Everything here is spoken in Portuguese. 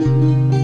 Música